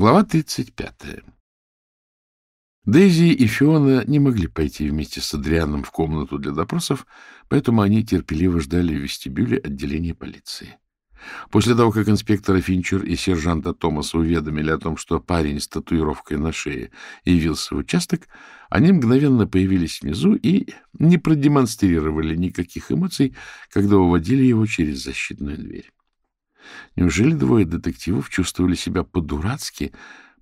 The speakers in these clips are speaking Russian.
Глава 35. Дейзи и Фиона не могли пойти вместе с Адрианом в комнату для допросов, поэтому они терпеливо ждали в вестибюле отделения полиции. После того, как инспектора Финчер и сержанта Томаса уведомили о том, что парень с татуировкой на шее явился в участок, они мгновенно появились внизу и не продемонстрировали никаких эмоций, когда уводили его через защитную дверь. Неужели двое детективов чувствовали себя по-дурацки,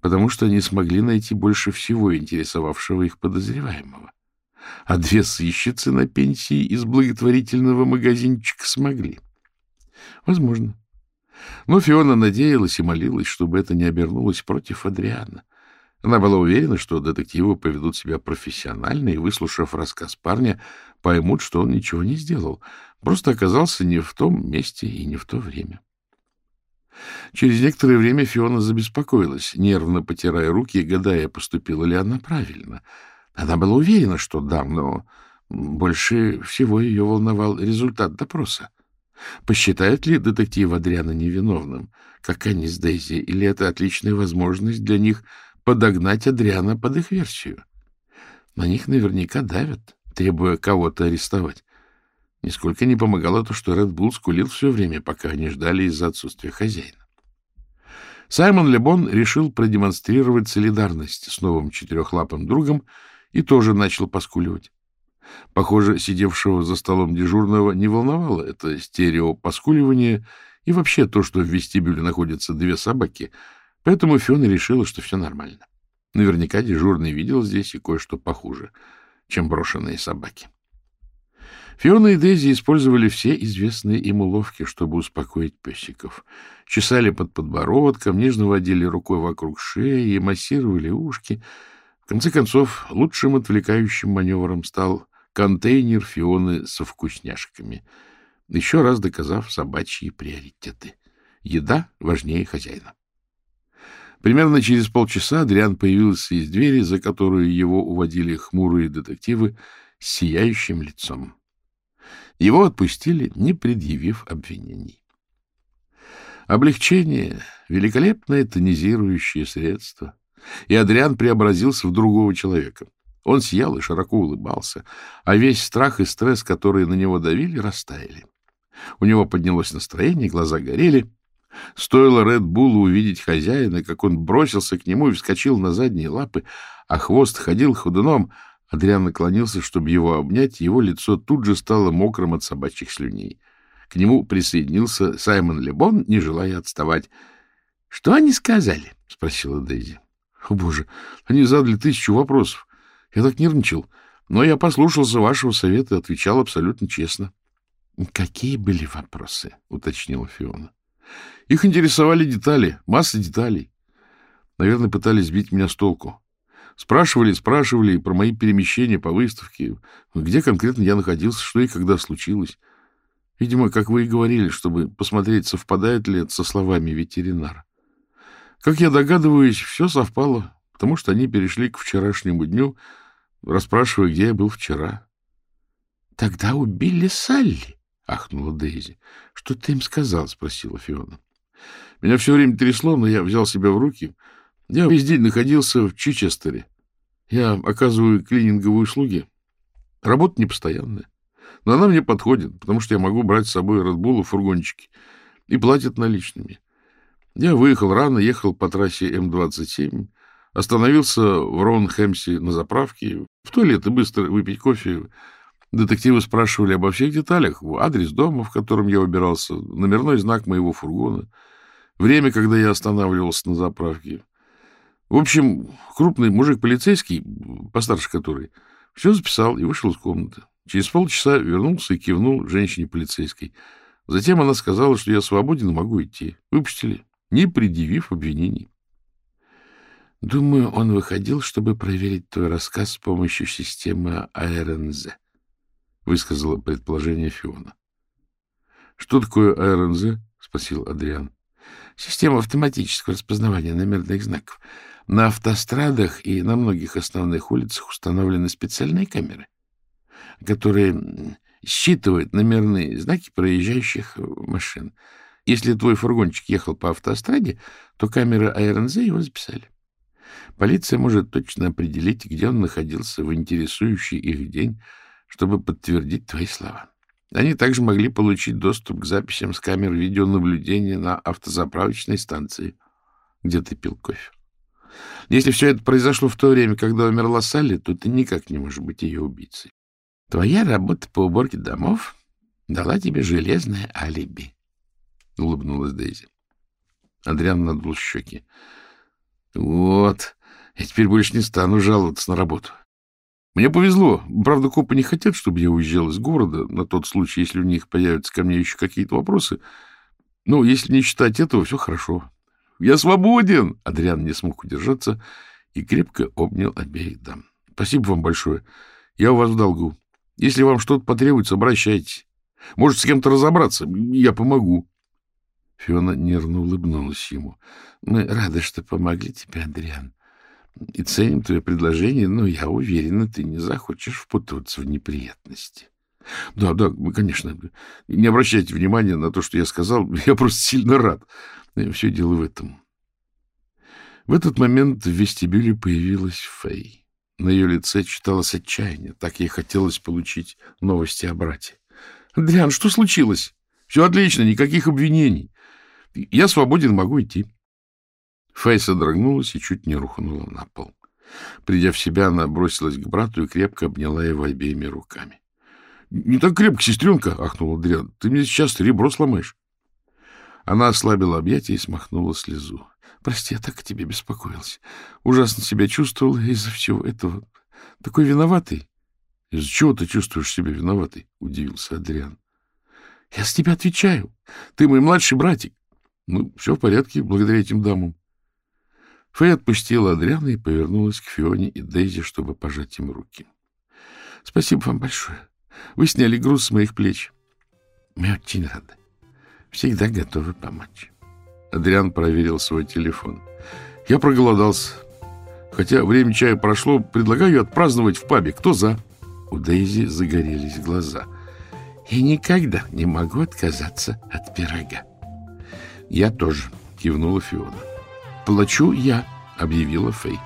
потому что не смогли найти больше всего интересовавшего их подозреваемого? А две сыщицы на пенсии из благотворительного магазинчика смогли. Возможно. Но Фиона надеялась и молилась, чтобы это не обернулось против Адриана. Она была уверена, что детективы поведут себя профессионально и, выслушав рассказ парня, поймут, что он ничего не сделал, просто оказался не в том месте и не в то время. Через некоторое время Фиона забеспокоилась, нервно потирая руки и гадая, поступила ли она правильно. Она была уверена, что да, но больше всего ее волновал результат допроса. Посчитают ли детектив Адриана невиновным, как они с Дейзи, или это отличная возможность для них подогнать Адриана под их версию? На них наверняка давят, требуя кого-то арестовать. Нисколько не помогало то, что Ред Булл скулил все время, пока они ждали из-за отсутствия хозяина. Саймон Лебон решил продемонстрировать солидарность с новым четырехлапым другом и тоже начал поскуливать. Похоже, сидевшего за столом дежурного не волновало это стереопоскуливание и вообще то, что в вестибюле находятся две собаки, поэтому Фиона решила, что все нормально. Наверняка дежурный видел здесь и кое-что похуже, чем брошенные собаки. Фиона и Дейзи использовали все известные им уловки, чтобы успокоить песиков. Чесали под подбородком, нежно водили рукой вокруг шеи и массировали ушки. В конце концов, лучшим отвлекающим маневром стал контейнер Фионы со вкусняшками, еще раз доказав собачьи приоритеты. Еда важнее хозяина. Примерно через полчаса Адриан появился из двери, за которую его уводили хмурые детективы с сияющим лицом. Его отпустили, не предъявив обвинений. Облегчение — великолепное тонизирующее средство, и Адриан преобразился в другого человека. Он съел и широко улыбался, а весь страх и стресс, которые на него давили, растаяли. У него поднялось настроение, глаза горели. Стоило Ред Буллу увидеть хозяина, как он бросился к нему и вскочил на задние лапы, а хвост ходил ходуном, Адриан наклонился, чтобы его обнять, его лицо тут же стало мокрым от собачьих слюней. К нему присоединился Саймон Лебон, не желая отставать. — Что они сказали? — спросила Дейзи. — О, боже, они задали тысячу вопросов. Я так нервничал. Но я послушался вашего совета и отвечал абсолютно честно. — Какие были вопросы? — уточнила Фиона. — Их интересовали детали, масса деталей. Наверное, пытались сбить меня с толку. Спрашивали, спрашивали про мои перемещения по выставке, где конкретно я находился, что и когда случилось. Видимо, как вы и говорили, чтобы посмотреть, совпадает ли это со словами ветеринара. Как я догадываюсь, все совпало, потому что они перешли к вчерашнему дню, расспрашивая, где я был вчера. — Тогда убили Салли, — ахнула Дейзи. — Что ты им сказал? — спросила Фиона. Меня все время трясло, но я взял себя в руки — я весь день находился в Чичестере. Я оказываю клининговые услуги. Работа непостоянная. Но она мне подходит, потому что я могу брать с собой Редбула в фургончике и платят наличными. Я выехал рано, ехал по трассе М-27, остановился в Ронхэмсе на заправке, в туалет и быстро выпить кофе. Детективы спрашивали обо всех деталях, адрес дома, в котором я убирался, номерной знак моего фургона, время, когда я останавливался на заправке. В общем, крупный мужик полицейский, постарше который, все записал и вышел из комнаты. Через полчаса вернулся и кивнул женщине полицейской. Затем она сказала, что я свободен и могу идти. Выпустили, не предъявив обвинений. — Думаю, он выходил, чтобы проверить твой рассказ с помощью системы АРНЗ, — высказала предположение Фиона. — Что такое АРНЗ? — спросил Адриан. — Система автоматического распознавания номерных знаков. На автострадах и на многих основных улицах установлены специальные камеры, которые считывают номерные знаки проезжающих машин Если твой фургончик ехал по автостраде, то камеры АРНЗ его записали. Полиция может точно определить, где он находился в интересующий их день, чтобы подтвердить твои слова. Они также могли получить доступ к записям с камер видеонаблюдения на автозаправочной станции, где ты пил кофе. Если все это произошло в то время, когда умерла Салли, то ты никак не можешь быть ее убийцей. Твоя работа по уборке домов дала тебе железное алиби, — улыбнулась Дейзи. Адриан надул щеки. — Вот, я теперь больше не стану жаловаться на работу. Мне повезло. Правда, копы не хотят, чтобы я уезжал из города на тот случай, если у них появятся ко мне еще какие-то вопросы. Но если не считать этого, все хорошо. Я свободен! Адриан не смог удержаться и крепко обнял обеих дам. Спасибо вам большое. Я у вас в долгу. Если вам что-то потребуется, обращайтесь. Может, с кем-то разобраться. Я помогу. Фиона нервно улыбнулась ему. — Мы рады, что помогли тебе, Адриан. И ценим твое предложение, но я уверена, ты не захочешь впутываться в неприятности. — Да, да, конечно. Не обращайте внимания на то, что я сказал. Я просто сильно рад. Все дело в этом. В этот момент в вестибюле появилась Фэй. На ее лице читалось отчаяние. Так ей хотелось получить новости о брате. — Адриан, что случилось? — Все отлично, никаких обвинений. Я свободен, могу идти. Фэй содрогнулась и чуть не рухнула на пол. Придя в себя, она бросилась к брату и крепко обняла его обеими руками. — Не так крепко, сестренка! — ахнула Адриан. — Ты мне сейчас ребро сломаешь. Она ослабила объятия и смахнула слезу. — Прости, я так о тебе беспокоилась. Ужасно себя чувствовал из-за всего этого. Такой виноватый. — Из-за чего ты чувствуешь себя виноватой? — удивился Адриан. — Я с тебя отвечаю. Ты мой младший братик. Ну, все в порядке, благодаря этим дамам. Фэй отпустила Адриана и повернулась к Фионе и Дейзи, чтобы пожать им руки. — Спасибо вам большое. Вы сняли груз с моих плеч. Мы очень рады. Всегда готовы помочь. Адриан проверил свой телефон. — Я проголодался. Хотя время чая прошло, предлагаю отпраздновать в пабе. Кто за? У Дейзи загорелись глаза. — Я никогда не могу отказаться от пирога. — Я тоже, — кивнула Фиона. — Плачу я, — объявила Фэй.